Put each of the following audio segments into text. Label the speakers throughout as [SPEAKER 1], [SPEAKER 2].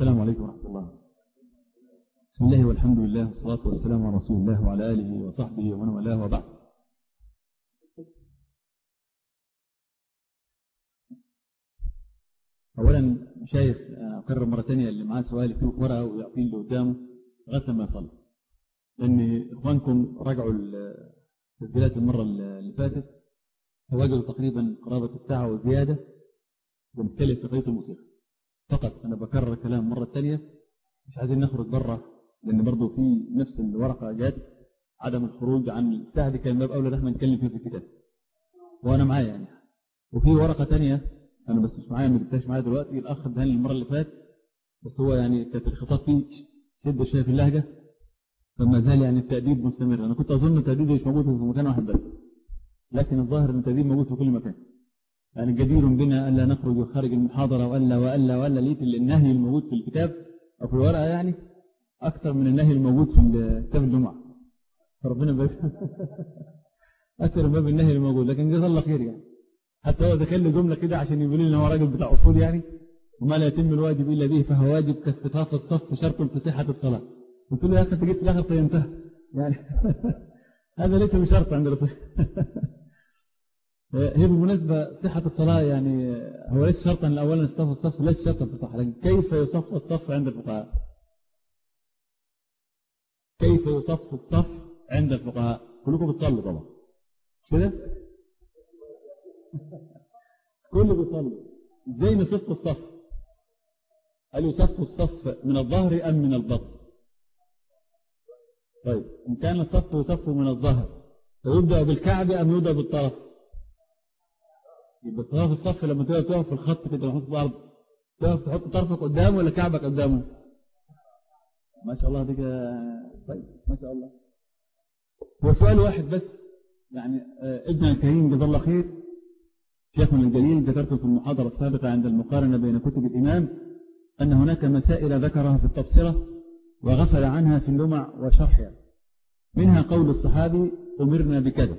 [SPEAKER 1] السلام عليكم ورحمة الله. بسم الله والحمد لله والصلاة والسلام على رسول الله وعلى آله وصحبه ومن والاه وبعد. أولا شايف أكرر مرة ثانية اللي معاه سؤال يكتبه في ورقة ويعطيه اللي قدامه لغاية ما يصلي. لأن إخوانكم راجعوا التسجيلات المرة اللي فاتت فوجدوا تقريبا قرابة الساعة وزيادة. بنتكلم في قضية الموسيقى. فقط أنا بكرر كلام مرة ثانية. مش عايزين نخرج بره لأن برضه في نفس الورقة جات عدم الخروج عن دي كان باب أولى إن إحنا نتكلم فيه في الكتاب. وأنا معايا يعني. وفي ورقة ثانية أنا بس مش معايا ما جبتهاش معايا دلوقتي الأخ اداني المرة اللي فاتت. بس هو يعني كانت الخطاب فيه شدة شوية في اللهجة. فما زال يعني التأديب مستمر. أنا كنت أظن التأديب مش موجود في مكان واحد بس. لكن الظاهر أن التأديب موجود في كل مكان. يعني جدير بنا ألا نخرج خارج المحاضرة وألا وألا وألا ليت النهي الموجود في الكتاب أو في الورقة يعني أكثر من النهي الموجود في كتاب الجمعة. فربنا بارك. أكثر من باب النهي الموجود لكن جزاه الله خير يعني. حتى هو دخل له جملة كده عشان يقول لنا هو راجل بتاع أصول يعني. وما لا يتم الواجب إلا به فهو واجب كاستطاف الصف شرط في صحة الصلاة. قلت له يا أخي جيت في الآخر فينتهى يعني هذا ليس بشرط عند الرسول. هي بالمناسبة صحة الصلاة يعني هو ليس شرطا الأولا استف الصف ليس شرطا في الصحة لكن كيف يصف الصف عند الفقهاء؟ كيف يصف الصف عند الفقهاء؟ كلكم بتصلوا طبعا. كده؟ كله بيصلي. إزاي نصف الصف. هل يصف الصف من الظهر أم من البطن؟ طيب إن كان الصف يصف من الظهر فيبدأ بالكعب أم يبدأ بالطرف؟ يبقى طرف الصف لما تقف تقف في الخط كده لما تحط الأرض تقف تحط طرفك قدامه ولا كعبك قدامه؟ ما شاء الله دي طيب ما شاء الله. هو سؤال واحد بس. يعني ابن الكريم جزاه الله خير. شيخنا الجليل ذكرت في المحاضرة السابقة عند المقارنة بين كتب الإمام أن هناك مسائل ذكرها في التبصرة وغفل عنها في اللمع وشرحها. منها قول الصحابي أمرنا بكذا.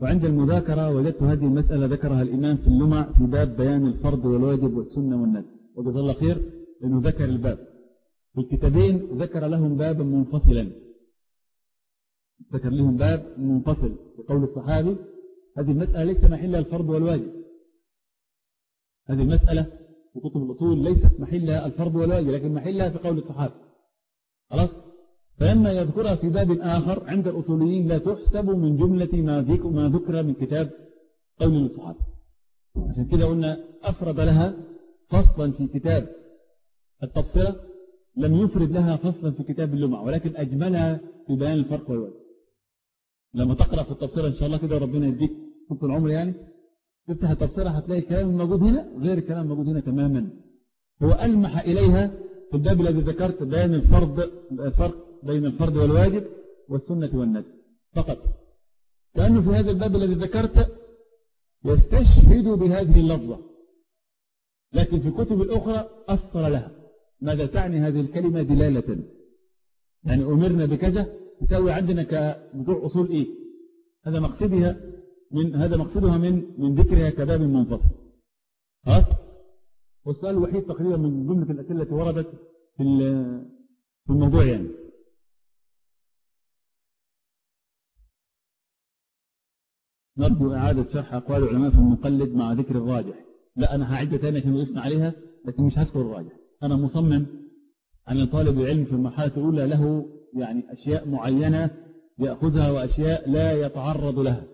[SPEAKER 1] وعند المذاكرة وجدت هذه المسألة ذكرها الإمام في اللمع في باب بيان الفرض والواجب والسنة والندب وجزا الله خير لأنه ذكر الباب. في الكتابين ذكر لهم بابا منفصلا. ذكر لهم باب منفصل بقول الصحابي هذه المسألة ليس محلها الفرض والواجب. هذه المسألة في كتب الأصول ليست محلها الفرض والواجب لكن محلها في قول الصحابي. خلاص؟ فلما يذكرها في باب آخر عند الأصوليين لا تحسب من جملة ما ذكر, من كتاب قول الصحابة. عشان كده قلنا أفرد لها فصلا في كتاب التبصرة لم يفرد لها فصلا في كتاب اللمع ولكن أجملها في بيان الفرق والوجه. لما تقرأ في التبصرة إن شاء الله كده ربنا يديك طول العمر يعني. تفتح التبصرة هتلاقي الكلام الموجود هنا غير الكلام الموجود هنا تماما. هو ألمح إليها في الباب الذي ذكرت بيان الفرق بين الفرض والواجب والسنة والندب فقط. كأنه في هذا الباب الذي ذكرت يستشهد بهذه اللفظة. لكن في الكتب الأخرى أصل لها. ماذا تعني هذه الكلمة دلالة؟ يعني أمرنا بكذا تسوي عندنا كبتوع أصول إيه؟ هذا مقصدها من هذا مقصدها من من ذكرها كباب منفصل. خلاص؟ والسؤال الوحيد تقريبا من جملة الأسئلة التي وردت في في الموضوع يعني. نرجو إعادة شرح أقوال العلماء في المقلد مع ذكر الراجح. لا أنا هعد تاني عشان وقفنا عليها لكن مش هذكر الراجح. أنا مصمم أن طالب العلم في المرحلة الأولى له يعني أشياء معينة يأخذها وأشياء لا يتعرض لها.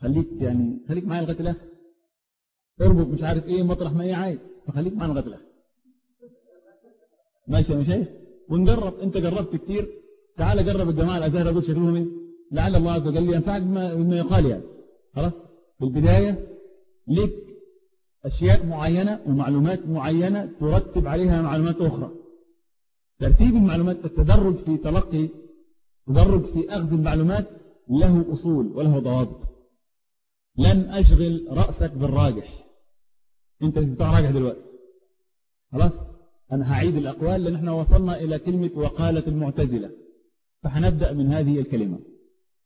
[SPEAKER 1] خليك يعني خليك معايا لغاية الآخر. اربط مش عارف إيه مطرح ما إيه عايز فخليك معانا لغاية الآخر. ماشي يا مشايخ؟ ونجرب أنت جربت كتير؟ تعال جرب الجماعة الازهر أقول شكلهم إيه؟ لعل الله عز وجل ينفعك بما يقال يعني. خلاص؟ في البدايه لك أشياء معينة ومعلومات معينة ترتب عليها معلومات أخرى. ترتيب المعلومات التدرج في تلقي تدرج في أخذ المعلومات له أصول وله ضوابط. لن أشغل رأسك بالراجح. أنت بتاع راجح دلوقتي. خلاص؟ أنا هعيد الأقوال لأن إحنا وصلنا إلى كلمة وقالة المعتزلة. فهنبدأ من هذه الكلمة.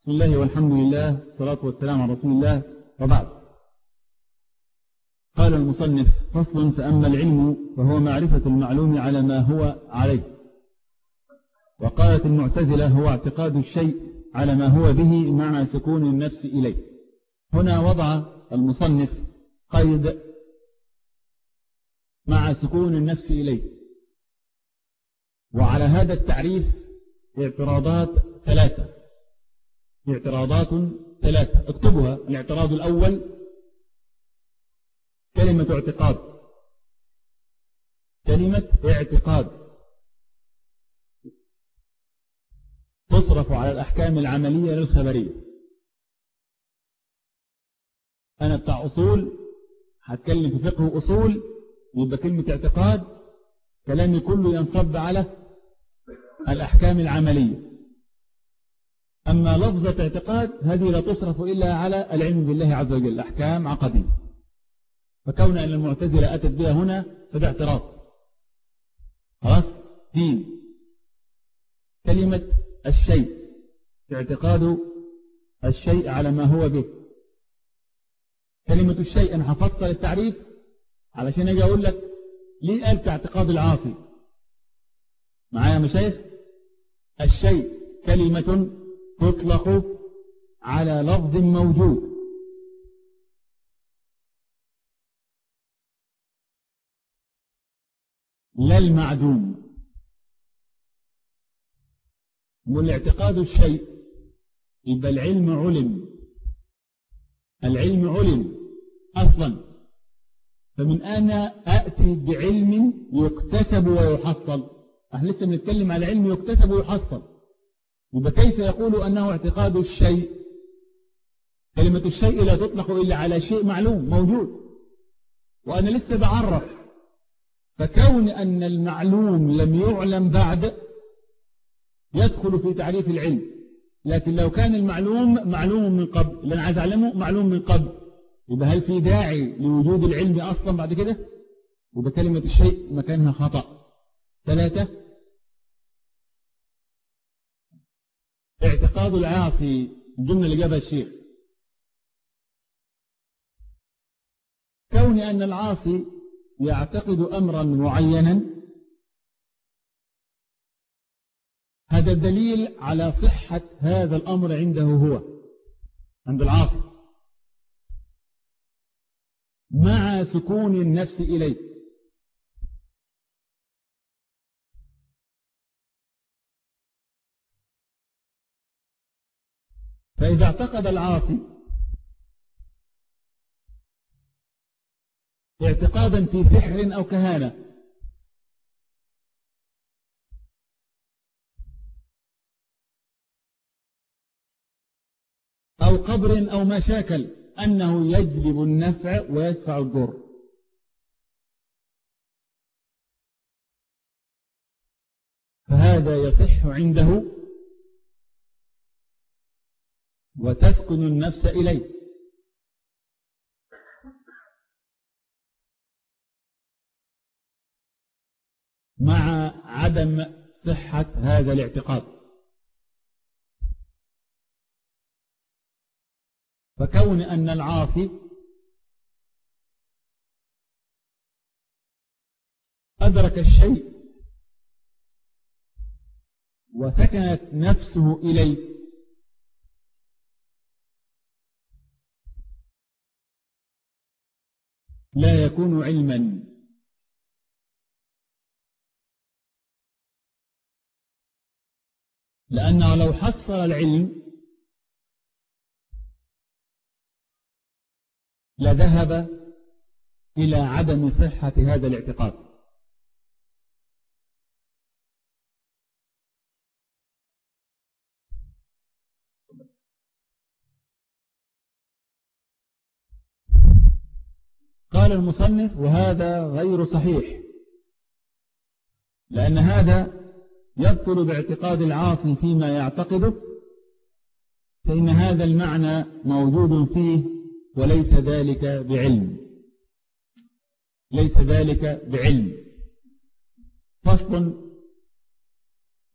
[SPEAKER 1] بسم الله والحمد لله والصلاة والسلام على رسول الله وبعد. قال المصنف فصل فأما العلم فهو معرفة المعلوم على ما هو عليه. وقالت المعتزلة هو اعتقاد الشيء على ما هو به مع سكون النفس إليه. هنا وضع المصنف قيد مع سكون النفس إليه. وعلى هذا التعريف اعتراضات ثلاثة. اعتراضات ثلاثة. اكتبها. الاعتراض الأول كلمة اعتقاد. كلمة اعتقاد. تصرف على الأحكام العملية للخبرية. أنا بتاع أصول هتكلم في فقه أصول يبقى كلمة اعتقاد كلامي كله ينصب على الأحكام العملية. أما لفظة اعتقاد هذه لا تصرف إلا على العلم بالله عز وجل أحكام عقدية فكون أن المعتزلة أتت بها هنا فده اعتراض خلاص؟ دين. كلمة الشيء اعتقاد الشيء على ما هو به. كلمة الشيء أنا حفظت التعريف علشان أجي أقول لك ليه قالت اعتقاد العاصي؟ معايا مشايخ؟ الشيء كلمة تطلق على لفظ موجود. لا المعدوم. والاعتقاد الشيء يبقى العلم علم العلم علم أصلا. فمن أنا أأتي بعلم يكتسب ويحصل. إحنا لسه بنتكلم على علم يكتسب ويحصل. يبقى كيف يقول أنه اعتقاد الشيء؟ كلمة الشيء لا تطلق إلا على شيء معلوم موجود. وأنا لسه بعرف. فكون أن المعلوم لم يعلم بعد يدخل في تعريف العلم. لكن لو كان المعلوم معلوم من قبل اللي أنا عايز أعلمه معلوم من قبل. يبقى هل في داعي لوجود العلم أصلا بعد كده؟ يبقى كلمة الشيء مكانها خطأ. ثلاثة اعتقاد العاصي اللي جابها الشيخ كون أن العاصي يعتقد أمرا معينا هذا الدليل على صحة هذا الأمر عنده هو عند العاصي. مع سكون النفس إليه. فإذا اعتقد العاصي اعتقادا في سحر أو كهانة أو قبر أو مشاكل أنه يجلب النفع ويدفع الضر. فهذا يصح عنده وتسكن النفس إليه مع عدم صحة هذا الاعتقاد. فكون أن العاصي أدرك الشيء وسكنت نفسه إليه لا يكون علما. لأنه لو حصل العلم لذهب إلى عدم صحة هذا الاعتقاد. قال المصنف وهذا غير صحيح. لأن هذا يبطل باعتقاد العاصي فيما يعتقده فإن هذا المعنى موجود فيه وليس ذلك بعلم. ليس ذلك بعلم. فصل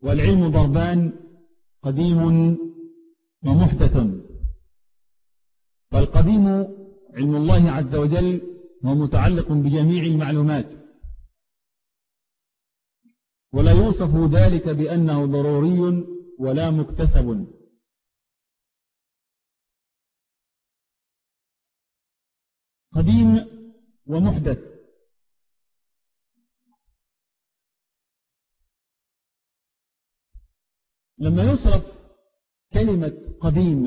[SPEAKER 1] والعلم ضربان قديم ومحدث. فالقديم علم الله عز وجل هو متعلق بجميع المعلومات. ولا يوصف ذلك بأنه ضروري ولا مكتسب. قديم ومحدث. لما يصرف كلمة قديم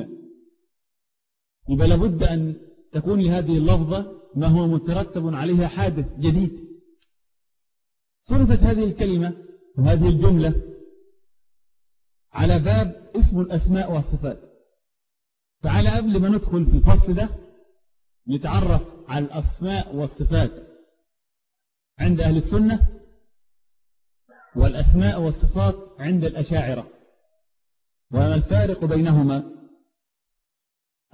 [SPEAKER 1] يبقى لابد أن تكون لهذه اللفظة ما هو مترتب عليها حادث جديد. صرفت هذه الكلمة وهذه الجملة على باب اسم الأسماء والصفات. تعالى قبل ما ندخل في الفصل ده نتعرف على الأسماء والصفات عند أهل السنة والأسماء والصفات عند الأشاعرة. وما الفارق بينهما؟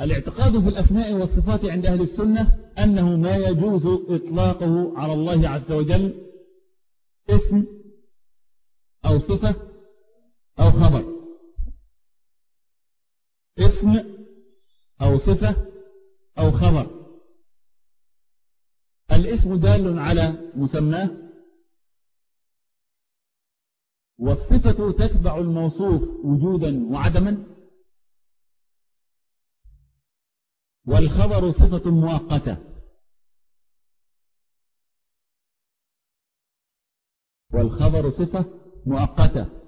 [SPEAKER 1] الاعتقاد في الأسماء والصفات عند أهل السنة أنه ما يجوز إطلاقه على الله عز وجل اسم أو صفة أو خبر. اسم أو صفة أو خبر. الاسم دال على مسماه والصفة تتبع الموصوف وجودا وعدما والخبر صفة مؤقتة. والخبر صفة مؤقتة.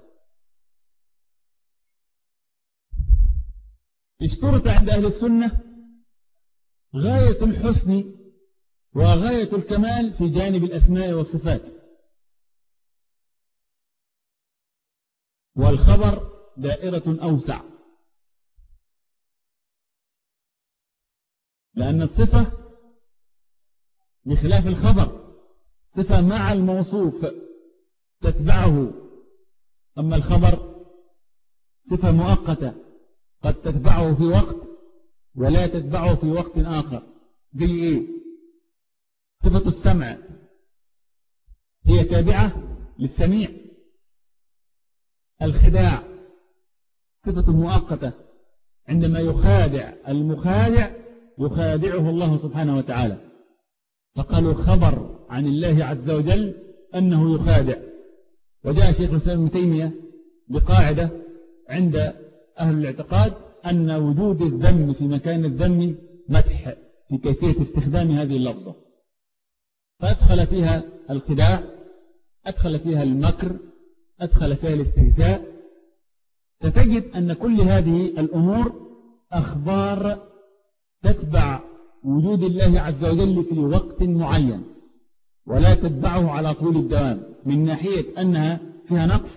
[SPEAKER 1] اشترط عند أهل السنة غاية الحسن وغاية الكمال في جانب الأسماء والصفات. والخبر دائرة أوسع. لأن الصفة بخلاف الخبر. صفة مع الموصوف تتبعه. أما الخبر صفة مؤقتة قد تتبعه في وقت ولا تتبعه في وقت آخر. زي إيه؟ صفة السمع. هي تابعة للسميع. الخداع صفة مؤقتة عندما يخادع. المخادع يخادعه الله سبحانه وتعالى. فقالوا خبر عن الله عز وجل أنه يخادع. وجاء شيخ الإسلام ابن تيمية بقاعدة عند أهل الاعتقاد أن وجود الذم في مكان الذم مدح في كيفية استخدام هذه اللفظة. فأدخل فيها الخداع أدخل فيها المكر أدخل فيها الاستهزاء. ستجد أن كل هذه الأمور أخبار تتبع وجود الله عز وجل في وقت معين ولا تتبعه على طول الدوام من ناحية أنها فيها نقص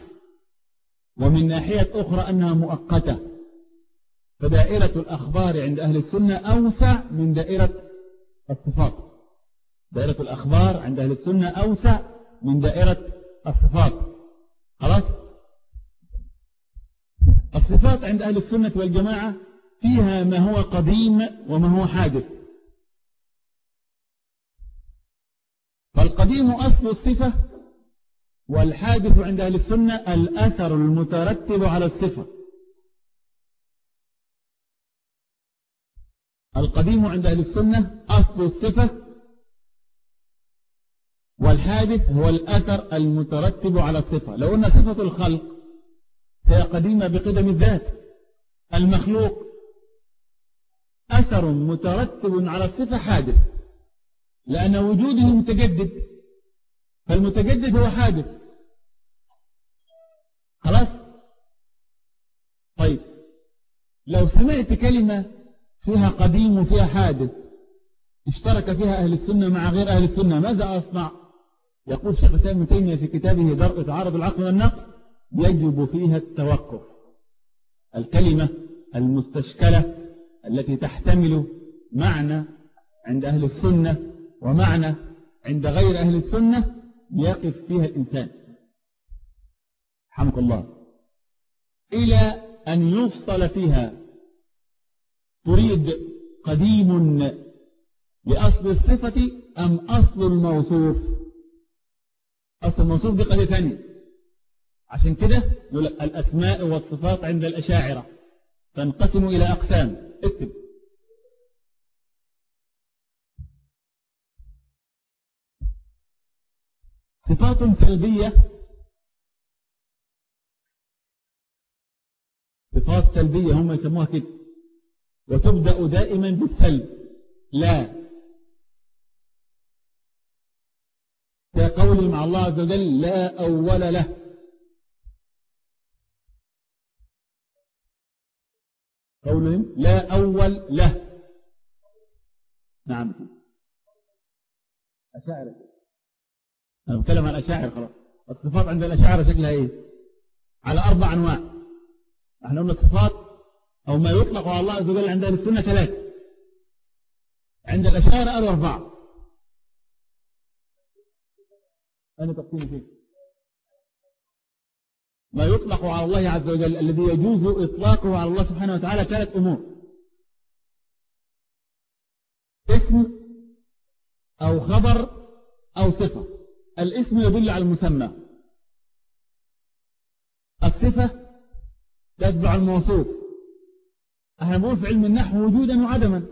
[SPEAKER 1] ومن ناحية أخرى أنها مؤقتة. فدائرة الأخبار عند أهل السنة أوسع من دائرة الصفات. دائرة الأخبار عند أهل السنة أوسع من دائرة الصفات. خلاص؟ الصفات عند أهل السنة والجماعة فيها ما هو قديم وما هو حادث. فالقديم أصل الصفة والحادث عند أهل السنة الأثر المترتب على الصفة. القديم عند أهل السنة أصل الصفة والحادث هو الأثر المترتب على الصفة. لو أن صفة الخلق هي قديمة بقدم الذات المخلوق أثر مترتب على الصفة حادث. لأن وجوده متجدد. فالمتجدد هو حادث. خلاص؟ طيب. لو سمعت كلمة فيها قديم وفيها حادث اشترك فيها أهل السنة مع غير أهل السنة ماذا أصنع؟ يقول شيخ الإسلام تيمية في كتابه درء تعارض العقل والنقل يجب فيها التوقف. الكلمة المستشكلة التي تحتمل معنى عند أهل السنة ومعنى عند غير أهل السنة يقف فيها الإنسان. حمك الله. إلى أن يفصل فيها تريد قديم لأصل الصفة أم أصل الموصوف؟ أصل الموصوف دي قضية ثانية. عشان كده الأسماء والصفات عند الأشاعرة تنقسم إلى أقسام. اكتب صفات سلبية. صفات سلبية هم يسموها كده. وتبدأ دائما بالسلب. لا. كقولي مع الله عز وجل لا أول له. قولهم لا أول له. نعم. أشاعر. أنا بتكلم عن أشاعر خلاص. الصفات عند الأشاعر شكلها إيه؟ على أربع أنواع. أحنا قلنا الصفات أو ما يطلق على الله عز وجل عند السنة ثلاثة عند الأشاعر قالوا أربعة أنا تقسيم فيه ما يطلق على الله عز وجل الذي يجوز إطلاقه على الله سبحانه وتعالى ثلاث أمور. اسم أو خبر أو صفة. الاسم يدل على المسمى. الصفة تتبع الموصوف. إحنا نقول في علم النحو وجودا وعدما.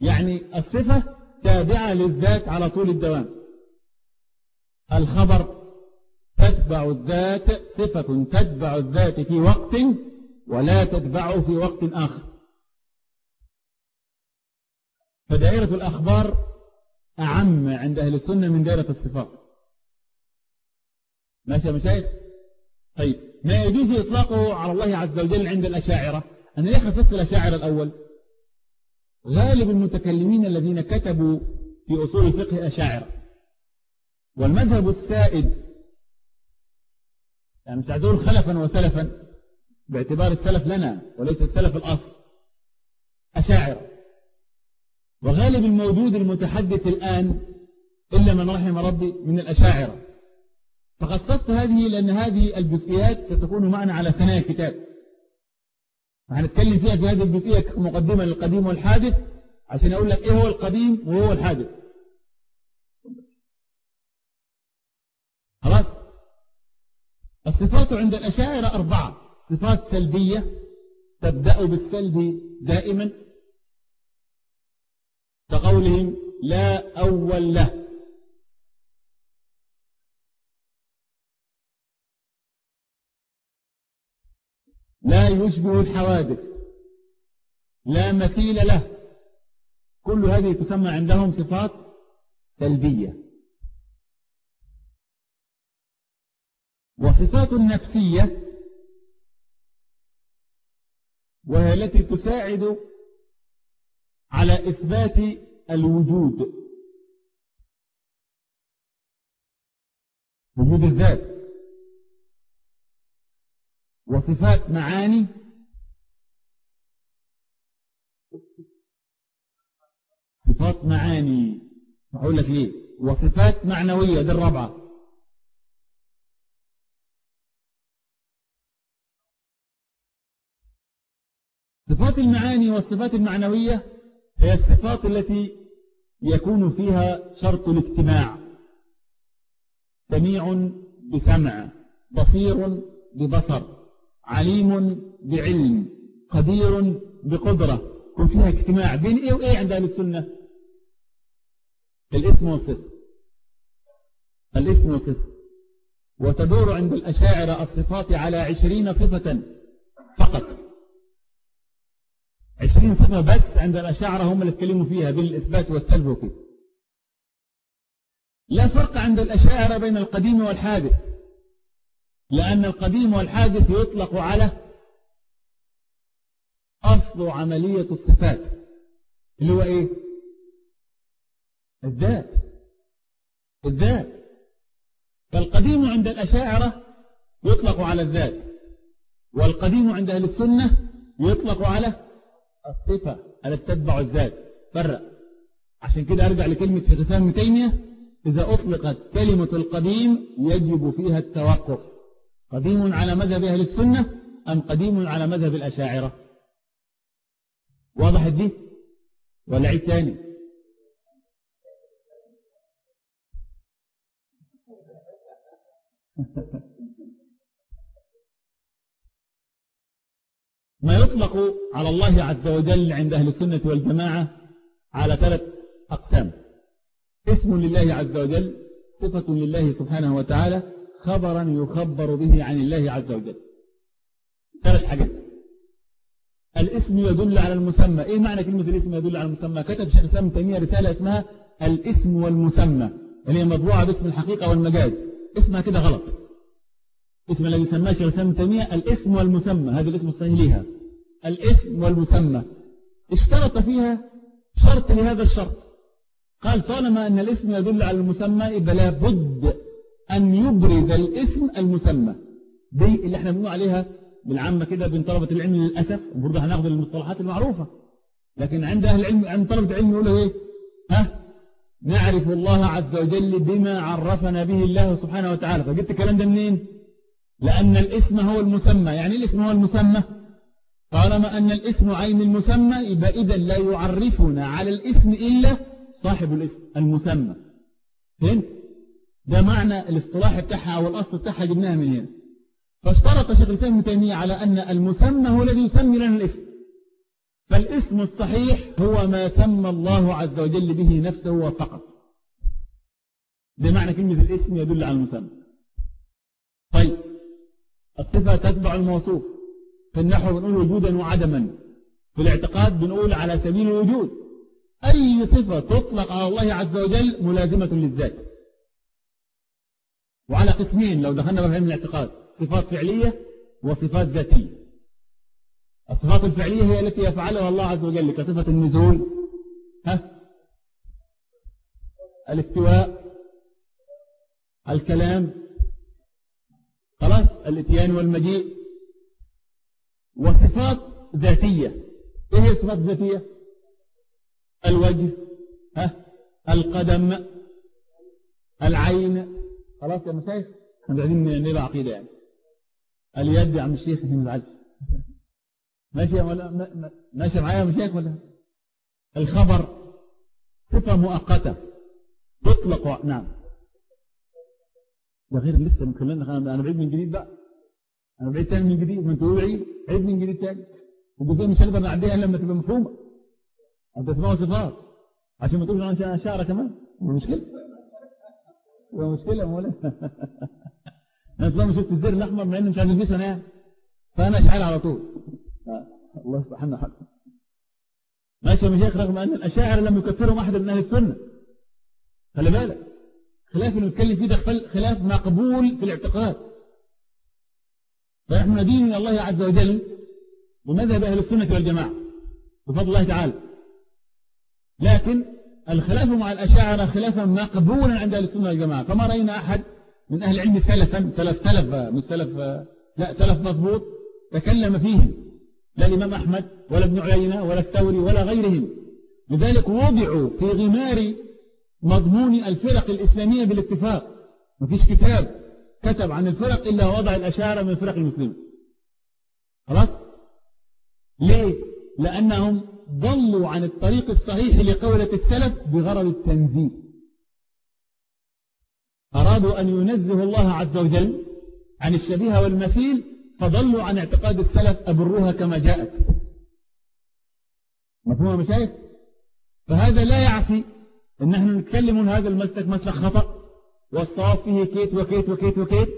[SPEAKER 1] يعني الصفة تابعة للذات على طول الدوام. الخبر تتبع الذات صفة تتبع الذات في وقت ولا تتبعه في وقت آخر. فدائرة الأخبار أعم عند أهل السنة من دائرة الصفات. ماشي يا مشايخ طيب ما يجوز إطلاقه على الله عز وجل عند الأشاعرة؟ أنا ليه خصصت الأشاعرة الأول؟ غالب المتكلمين الذين كتبوا في أصول الفقه أشاعرة. والمذهب السائد يعني مش خلفا وسلفا باعتبار السلف لنا وليس السلف الأصل. أشاعر. وغالب الموجود المتحدث الآن إلا من رحم ربي من الأشاعرة. فخصصت هذه لأن هذه الجزئيات ستكون معنا على ثنايا الكتاب. فهنتكلم فيها في هذه الجزئية مقدمة للقديم والحادث عشان أقول لك إيه هو القديم وهو الحادث خلاص الصفات عند الأشاعرة أربعة. صفات سلبية تبدأ بالسلب دائما. كقولهم لا أول له. لا يشبه الحوادث. لا مثيل له. كل هذه تسمى عندهم صفات سلبية. وصفات نفسية وهي التي تساعد على إثبات الوجود. وجود الذات. وصفات معاني. صفات معاني. أقول لك ليه. وصفات معنوية. دي الرابعة. صفات المعاني والصفات المعنوية هي الصفات التي يكون فيها شرط الاجتماع. سميع بسمع بصير ببصر عليم بعلم قدير بقدرة يكون فيها اجتماع بين إيه وايه عند أهل السنة. الاسم والصفة الاسم والصفة وتدور عند الأشاعرة الصفات على عشرين صفة فقط. عشرين صفة بس عند الأشاعرة هم اللي اتكلموا فيها بالإثبات والسلب وكده. لا فرق عند الأشاعرة بين القديم والحادث لأن القديم والحادث يطلق على أصل عملية الصفات اللي هو إيه؟ الذات الذات. فالقديم عند الأشاعرة يطلق على الذات والقديم عند أهل السنة يطلق على الصفة التي تتبع الذات. فرق عشان كده أرجع لكلمة شيخ الإسلام تيمية. إذا أطلقت كلمة القديم يجب فيها التوقف. قديم على مذهب أهل السنة أم قديم على مذهب الأشاعرة؟ واضح دي ولا عيد تاني؟ ما يطلق على الله عز وجل عند أهل السنة والجماعة على ثلاث أقسام. اسم لله عز وجل صفة لله سبحانه وتعالى خبرا يخبر به عن الله عز وجل. ثلاث حاجات. الاسم يدل على المسمى. إيه معنى كلمة الاسم يدل على المسمى؟ كتب شيخ الإسلام تيمية رسالة اسمها الاسم والمسمى اللي هي مطبوعة باسم الحقيقة والمجاز. اسمها كده غلط. اسم الذي سماه شيخ الإسلام تيمية الاسم والمسمى. هذا الاسم الصحيح ليها. الاسم والمسمى. اشترط فيها شرط لهذا الشرط. قال طالما أن الاسم يدل على المسمى يبقى لابد أن يبرز الاسم المسمى. دي اللي إحنا بنقول عليها بالعامة كده بين طلبة العلم للأسف برضه هناخد المصطلحات المعروفة. لكن عند أهل العلم عند طلبة العلم يقولوا إيه؟ ها؟ نعرف الله عز وجل بما عرفنا به الله سبحانه وتعالى. فجبت الكلام ده منين؟ لأن الاسم هو المسمى. يعني الاسم هو المسمى؟ طالما أن الاسم عين المسمى يبقى إذا لا يعرفنا على الاسم إلا صاحب الاسم المسمى. فهمت؟ ده معنى الاصطلاح بتاعها أو الأصل بتاعها جبناها من هنا. فاشترط شيخ الإسلام ابن تيمية على أن المسمى هو الذي يسمي لنا الاسم فالاسم الصحيح هو ما سمى الله عز وجل به نفسه فقط. ده معنى كلمة الاسم يدل على المسمى. طيب الصفة تتبع الموصوف. في النحو بنقول وجودا وعدما. في الاعتقاد بنقول على سبيل الوجود. أي صفة تطلق على الله عز وجل ملازمة للذات. وعلى قسمين لو دخلنا علم الاعتقاد. صفات فعلية وصفات ذاتية. الصفات الفعلية هي التي يفعلها الله عز وجل كصفة النزول. ها؟ الاستواء. الكلام. خلاص؟ الإتيان والمجيء. وصفات ذاتية. إيه هي الصفات الذاتية؟ الوجه ها؟ القدم العين. خلاص يا مشايخ إحنا قاعدين نبقى عقيدة يعني. اليد يا عم الشيخ ما تزعلش ماشي ولا ماشي معايا يا مشايخ ولا؟ الخبر صفة مؤقتة. تطلق نعم. ده غير لسه من خلالنا أنا بعيد من جديد بقى. أنا بعيد تاني من جديد ما أنتوا بعيد عيد من جديد تاني. وجزء مش هنقدر نعديها لما تبقى مفهومة. أنت اسمها صفات عشان ما تقولش أنا شعرة كمان. مشكلة. مشكلة مولا أنا طالما شفت الزر الأحمر مع اني مش عايز البسه أنا يعني. فأنا أشعل على طول. الله سبحانه حق ماشي يا مشايخ رغم أن الأشاعرة لم يكفرهم أحد من أهل السنة. خلي بالك. خلاف اللي بنتكلم فيه ده خلاف مقبول في الاعتقاد. فنحن ندين من الله عز وجل ومذهب أهل السنة والجماعة بفضل الله تعالى. لكن الخلاف مع الأشاعرة خلافا مقبولا عند أهل السنة والجماعة. فما رأينا أحد من أهل العلم سلفا سلف سلف مش سلف لا سلف مضبوط تكلم فيهم. لا الإمام أحمد ولا ابن عيينة ولا الثوري ولا غيرهم. لذلك وضعوا في غمار مضمون الفرق الإسلامية بالاتفاق. مفيش كتاب. كتب عن الفرق إلا وضع الأشاعرة من فرق المسلمين. خلاص؟ ليه؟ لأنهم ضلوا عن الطريق الصحيح لقولة السلف بغرض التنزيه. أرادوا أن ينزه الله عز وجل عن الشبيه والمثيل فضلوا عن اعتقاد السلف أبروها كما جاءت. مفهوم مشايخ؟ فهذا لا يعفي إن نحن نتكلم هذا المسلك مسلك خطأ. والصواب فيه كيت وكيت وكيت وكيت.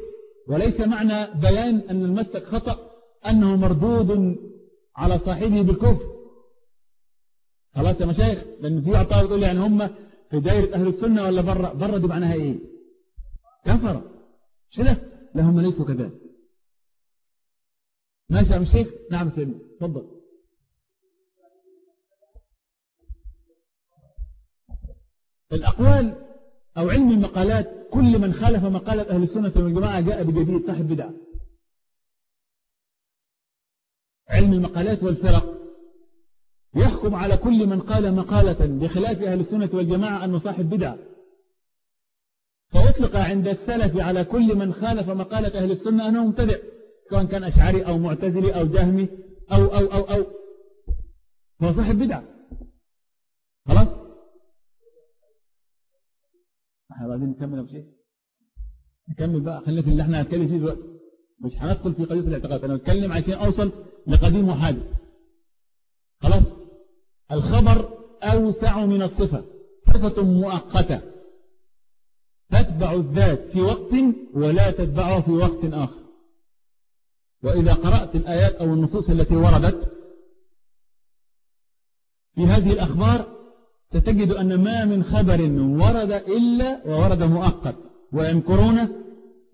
[SPEAKER 1] وليس معنى بيان أن المسلك خطأ أنه مردود على صاحبه بالكفر. خلاص يا مشايخ لأن في عطاء يقول يعني هم في دائرة أهل السنة ولا برا؟ برا دي معناها إيه؟ كفر. شده لا هم ليسوا كذلك. ماشي يا مشايخ؟ نعم سيدنا. تفضل. الأقوال أو علم المقالات كل من خالف مقالة أهل السنة والجماعة جاء بجديد صاحب بدعة. علم المقالات والفرق. يحكم على كل من قال مقالة بخلاف أهل السنة والجماعة أنه صاحب بدعة. فأطلق عند السلف على كل من خالف مقالة أهل السنة أنه مبتدع سواء كان أشعري أو معتزلي أو جهمي أو أو أو أو. فهو صاحب بدعة خلاص إحنا بعدين نكمل أو شيء. نكمل بقى خلينا في اللي إحنا هنتكلم فيه دلوقتي. مش هندخل في قضية الاعتقاد. أنا بتكلم عشان أوصل لقديم وحادث. خلاص؟ الخبر أوسع من الصفة. صفة مؤقتة. تتبع الذات في وقت ولا تتبعه في وقت آخر. وإذا قرأت الآيات أو النصوص التي وردت في هذه الأخبار ستجد أن ما من خبر ورد إلا وورد مؤقت ويمكرون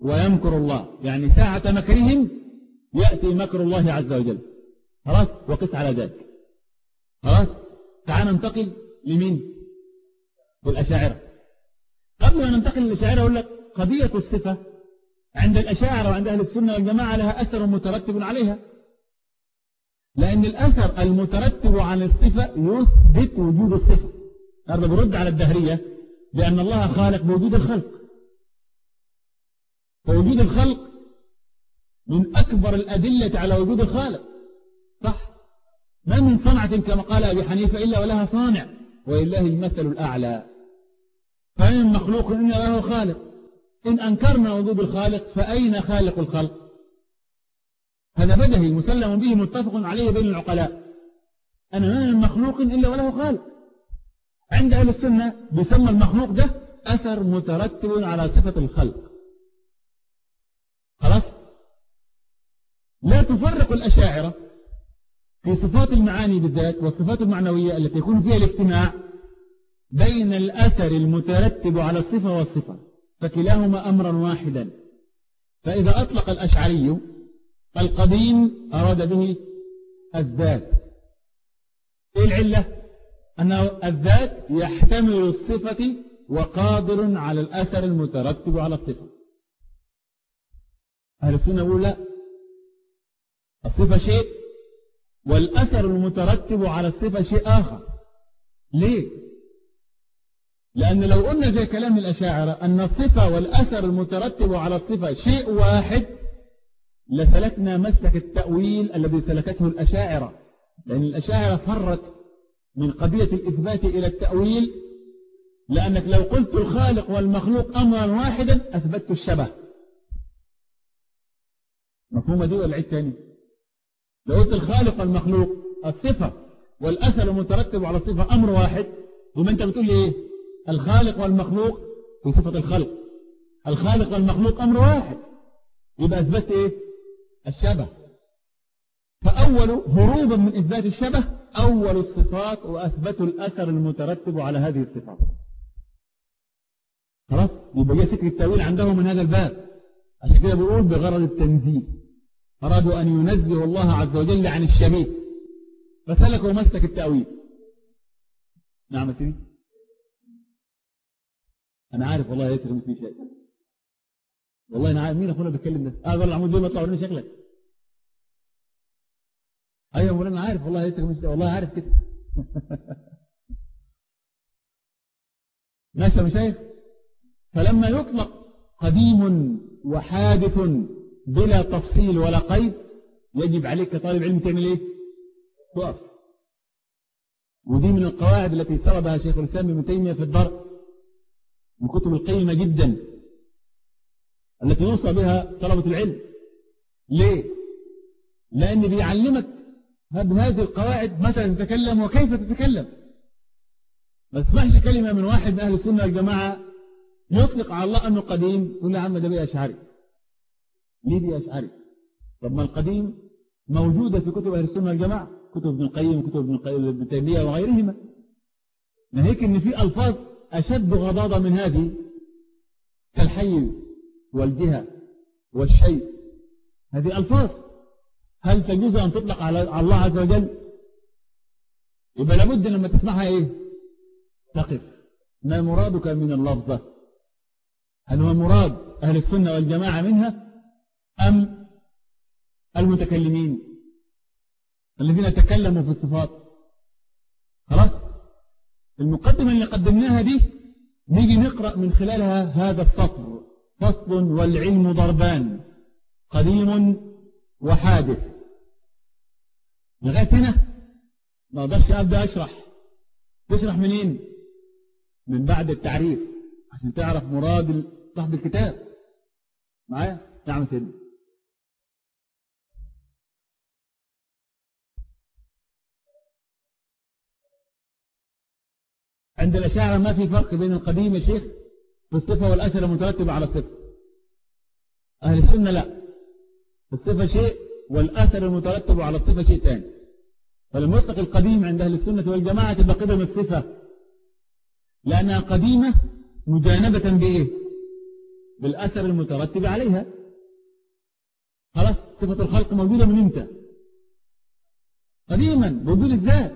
[SPEAKER 1] ويمكر الله. يعني ساعة مكرهم يأتي مكر الله عز وجل. خلاص؟ وقس على ذلك. خلاص؟ تعال ننتقل لمين؟ للأشاعرة. قبل أن ننتقل للأشاعرة أقول لك قضية الصفة عند الأشاعرة وعند أهل السنة والجماعة لها أثر مترتب عليها. لأن الأثر المترتب عن الصفة يثبت وجود الصفة. هذا برد على الدهرية لأن الله خالق بوجود الخلق. فوجود الخلق من أكبر الأدلة على وجود الخالق. صح؟ ما من صنعة كما قال أبي حنيفة إلا ولها صانع ولله المثل الأعلى. فإن مخلوق إلا له خالق؟ إن أنكرنا وجود الخالق فأين خالق الخلق؟ هذا بدهي مسلم به متفق عليه بين العقلاء. أنا ما من مخلوق إلا وله خالق. عند أهل السنة بيسمى المخلوق ده أثر مترتب على صفة الخلق. خلاص؟ لا تفرق الأشاعرة في صفات المعاني بالذات والصفات المعنوية التي يكون فيها الاجتماع بين الأثر المترتب على الصفة والصفة فكلاهما أمرا واحدا. فإذا أطلق الأشعري القديم أراد به الذات. إيه العلة؟ أنه الذات يحتمل الصفة وقادر على الأثر المترتب على الصفة. أهل السنة يقول لا الصفة شيء والأثر المترتب على الصفة شيء آخر. ليه؟ لأن لو قلنا زي كلام الأشاعرة أن الصفة والأثر المترتب على الصفة شيء واحد لسلكنا مسلك التأويل الذي سلكته الأشاعرة. لأن الأشاعرة فرت من قضية الإثبات إلى التأويل لأنك لو قلت الخالق والمخلوق أمرا واحدا أثبتت الشبه. مفهومة دي ولا عيد تاني؟ لو قلت الخالق والمخلوق الصفة والأثر المترتب على الصفة أمر واحد وما أنت بتقول لي إيه؟ الخالق والمخلوق في صفة الخلق. الخالق والمخلوق أمر واحد يبقى أثبت إيه؟ الشبه. فأول هروبا من إثبات الشبه أول الصفات وأثبتوا الأثر المترتب على هذه الصفات. خلاص؟ يبقى سكر التأويل عندهم من هذا الباب. عشان كده بيقول بغرض التنزيه. أرادوا أن ينزه الله عز وجل عن الشبيه. فسلكوا مسلك التأويل. نعم سيدي. أنا عارف والله يسر في شيء. والله أنا عارف. مين أخونا بيتكلم ده؟ آه والله عمود ليه ما طلعوا شكلك؟ أيوه مولانا عارف والله ليس مش والله عارف كده. ماشي مش شايف فلما يطلق قديم وحادث بلا تفصيل ولا قيد يجب عليك كطالب علم تعمل إيه؟ تقف ودي من القواعد التي سردها شيخ الإسلام ابن تيمية في الدرء من كتب القيمه جدا التي يوصى بها طلبة العلم. ليه؟ لأن بيعلمك بهذه القواعد متى تتكلم وكيف تتكلم؟ ما تسمعش كلمة من واحد من أهل السنة والجماعة يطلق على الله أنه قديم يقول يا عم ده بيه أشعري. ليه بيه أشعري؟ طب ما القديم موجودة في كتب أهل السنة والجماعة كتب ابن القيم وكتب ابن القيم ابن تيمية وغيرهما. ناهيك أن في ألفاظ أشد غضاضة من هذه كالحي والجهة والشيء. هذه ألفاظ. هل تجوز أن تطلق على الله عز وجل؟ يبقى لابد لما تسمعها إيه؟ تقف. ما مرادك من اللفظة؟ هل هو مراد أهل السنة والجماعة منها أم المتكلمين الذين تكلموا في الصفات؟ خلاص؟ المقدمة اللي قدمناها دي نيجي نقرأ من خلالها هذا السطر. فصل والعلم ضربان. قديم وحادث. لغاية هنا؟ ما أقدرش ابدا اشرح تشرح منين؟ من بعد التعريف عشان تعرف مراد صاحب الكتاب. معايا؟ نعم سيدنا عند الأشاعرة ما في فرق بين القديم يا شيخ الصفة والأثر المترتب على الصفة. أهل السنة لا. الصفة شيء والأثر المترتب على الصفة شيء ثاني. فالمطلق القديم عند أهل السنة والجماعة قدم الصفة. لأنها قديمة مجانبة بإيه؟ بالأثر المترتب عليها. خلاص صفة الخلق موجودة من إمتى؟ قديما بوجود الذات.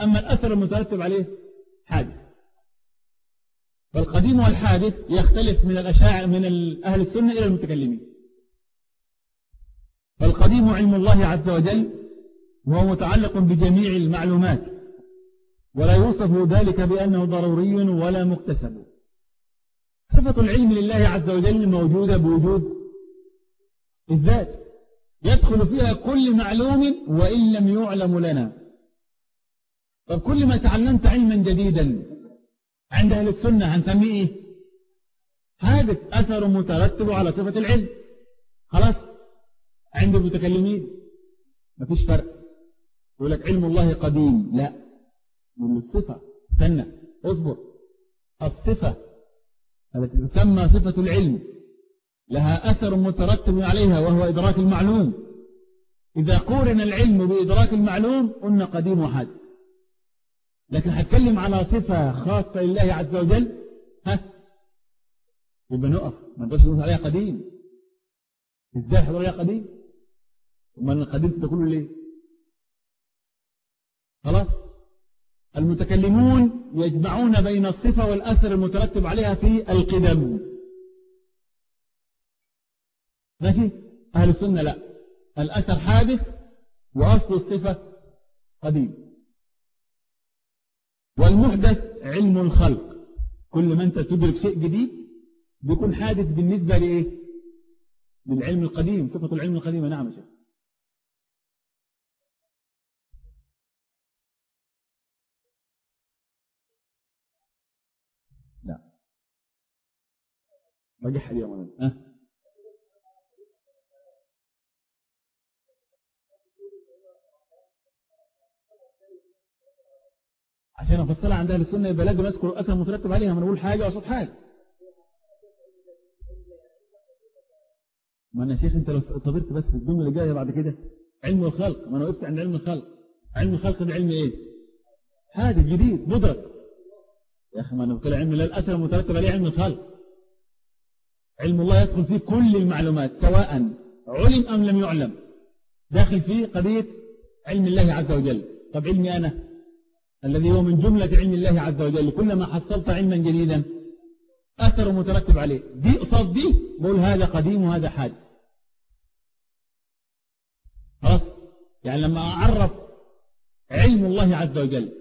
[SPEAKER 1] أما الأثر المترتب عليه حادث. فالقديم والحادث يختلف من الأشاعر من أهل السنة إلى المتكلمين. فالقديم علم الله عز وجل وهو متعلق بجميع المعلومات ولا يوصف ذلك بأنه ضروري ولا مكتسب. صفة العلم لله عز وجل موجودة بوجود الذات يدخل فيها كل معلوم وإن لم يعلم لنا. طب كل ما تعلمت علما جديدا عند أهل السنة هنسميه حادث أثر مترتب على صفة العلم. خلاص. عند المتكلمين مفيش فرق. يقول لك علم الله قديم. لا. من الصفة. استنى. اصبر. الصفة التي تسمى صفة العلم. لها أثر مترتب عليها وهو إدراك المعلوم. إذا قورن العلم بإدراك المعلوم قلنا قديم وحادث لكن هتكلم على صفة خاصة لله عز وجل؟ ها؟ يبقى نقف. ما نقدرش نقول عليها قديم. إزاي حضر عليها قديم؟ القديم ده كله ليه خلاص؟ المتكلمون يجمعون بين الصفة والأثر المترتب عليها في القدم. ماشي؟ أهل السنة لا. الأثر حادث وأصل الصفة قديم. والمحدث علم الخلق. كل ما أنت تدرك شيء جديد بيكون حادث بالنسبة لإيه؟ للعلم القديم صفة العلم القديم نعم شيخ. رجح اليوم أه عشان افصلها عند أهل السنة يبقى لازم أذكر الأثر مترتب عليها ما نقول حاجة وصف حاجة. ما أنا شيخ أنت لو صبرت بس الجملة اللي جاية بعد كده. علم الخلق. ما أنا وقفت عند علم الخلق. علم الخلق ده علم إيه؟ حادث جديد مدرك. يا أخي ما أنا بقول علم الله الأثر المترتب عليه علم الخلق. علم الله يدخل فيه كل المعلومات سواء علم أم لم يعلم. داخل فيه قضية علم الله عز وجل. طب علمي أنا الذي هو من جملة علم الله عز وجل. كلما حصلت علما جديدا أثر مترتب عليه. دي قصاد دي بقول هذا قديم وهذا حادث. خلاص؟ يعني لما أعرف علم الله عز وجل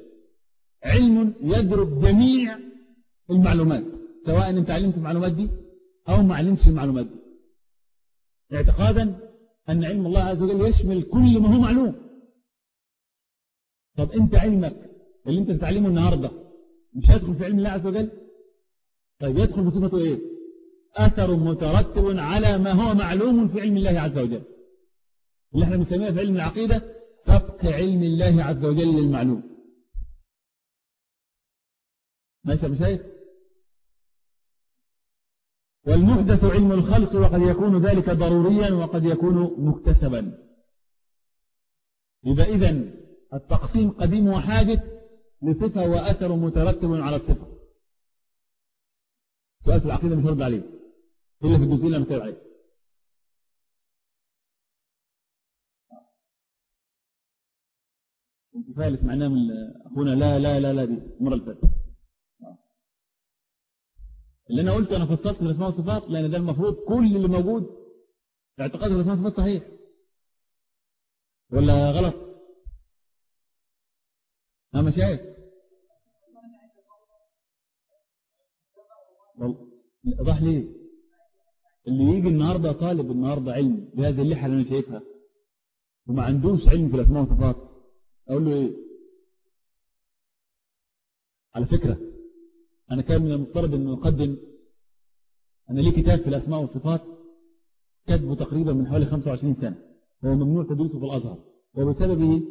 [SPEAKER 1] علم يدرك جميع المعلومات سواء أنت علمت المعلومات دي أو ما علمتش المعلومات دي. اعتقادا أن علم الله عز وجل يشمل كل ما هو معلوم. طب أنت علمك اللي أنت بتعلمه النهاردة مش هيدخل في علم الله عز وجل؟ طيب يدخل بصفته إيه؟ أثر مترتب على ما هو معلوم في علم الله عز وجل. اللي إحنا بنسميها في علم العقيدة سبق علم الله عز وجل للمعلوم. ماشي مش هيك والمحدث علم الخلق وقد يكون ذلك ضروريا وقد يكون مكتسبا. إذا إذن التقسيم قديم وحادث لصفة وأثر مترتب على الصفة. سؤال في العقيدة مش هرد عليه. إلا في الجزئية اللي مكتب عليه؟ الكفاية اللي سمعناه من أخونا لا لا لا لا دي المرة اللي فاتت. اللي أنا قلته أنا فصلت الأسماء والصفات لأن ده المفروض كل اللي موجود اعتقاد الأسماء والصفات صحيح. ولا غلط؟ أنا شايف راح ليه اللي يجي النهاردة طالب النهاردة علم بهذه اللحة اللي أنا شايفها. وما عندوش علم في الأسماء والصفات. أقول له إيه؟ على فكرة أنا كان من المفترض أن أقدم أنا لي كتاب في الأسماء والصفات كتبه تقريبا من حوالي 25 سنة. هو ممنوع تدريسه في الأزهر. وبسببه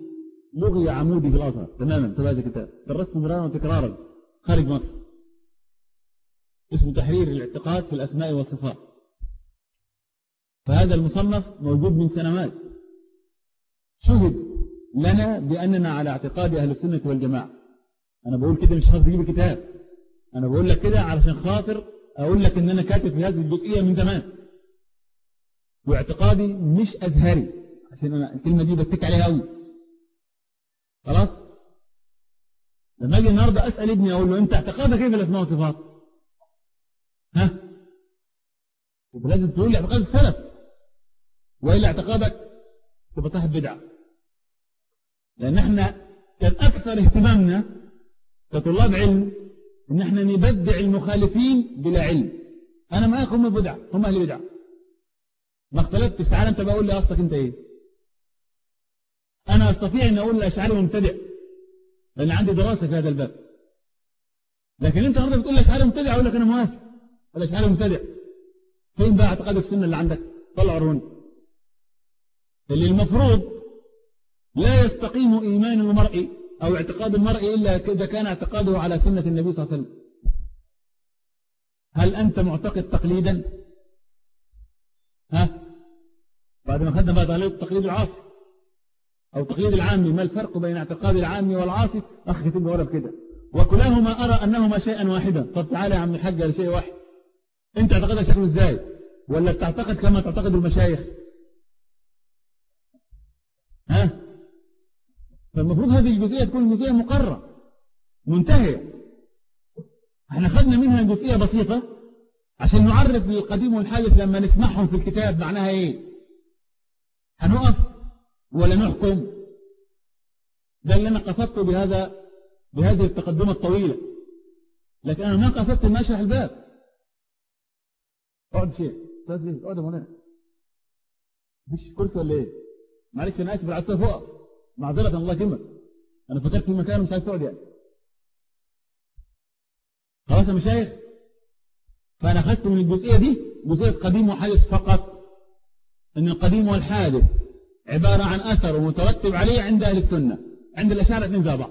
[SPEAKER 1] لغي عمودي في الأزهر تماما في هذا الكتاب. درست مرارا وتكرارا خارج مصر. اسمه تحرير الاعتقاد في الأسماء والصفات. فهذا المصنف موجود من سنوات. شهد لنا بأننا على اعتقاد أهل السنة والجماعة. أنا بقول كده مش خاطر تجيب الكتاب. أنا بقول لك كده علشان خاطر أقول لك إن أنا كاتب في هذه الجزئية من زمان. واعتقادي مش أزهري. عشان أنا الكلمة دي بتك عليها قوي خلاص؟ لما أجي النهاردة أسأل ابني أقول له أنت اعتقادك كيف الأسماء والصفات؟ ها؟ لازم تقول لي اعتقاد السلف. وإلا اعتقادك تبقى صاحب بدعة. لأن إحنا كان أكثر اهتمامنا كطلاب علم ان إحنا نبدع المخالفين بلا علم. أنا ما هم بدع هم أهل بدع. ما اختلفتش. تعالى أنت بقول لي اصلك أنت إيه؟ أنا أستطيع إن أقول الاشعري مبتدع لأن عندي دراسة في هذا الباب. لكن أنت النهارده بتقول الاشعري مبتدع أقول لك أنا موافق. الاشعري مبتدع فين بقى اعتقاد السنة اللي عندك؟ طلع رهن اللي المفروض لا يستقيم إيمان المرء أو اعتقاد المرء إلا إذا كان اعتقاده على سنة النبي صلى الله عليه وسلم. هل أنت معتقد تقليدا؟ ها؟ بعد ما خدنا بقى تقليد العاصي. أو تقليد العامي. ما الفرق بين اعتقاد العامي والعاصي؟ أخي كتب ورا كده وكلاهما أرى أنهما شيئا واحدا. طب تعالى يا عم الحاج لشيء واحد. أنت اعتقدك شكله إزاي؟ ولا بتعتقد كما تعتقد المشايخ؟ ها؟ فالمفروض هذه الجزئية تكون جزئية مقررة منتهية. إحنا خدنا منها جزئية بسيطة عشان نعرف القديم والحادث لما نسمعهم في الكتاب معناها إيه. هنقف ولا نحكم؟ ده اللي أنا قصدته بهذا بهذه التقدمة الطويلة. لكن أنا ما قصدت ان اشرح الباب. اقعد شيء أستاذ ليه اقعد يا مولانا. مش كرسي ولا إيه؟ معلش أنا اسف العصا فوق. معذرة الله كلمة أنا فكرت في مكان مش عايز تقعد يعني. خلاص يا مشايخ؟ فأنا أخذت من الجزئية دي جزئية قديم وحادث فقط. أن القديم والحادث عبارة عن أثر ومترتب عليه عند أهل السنة عند الأشاعرة اثنين زي بعض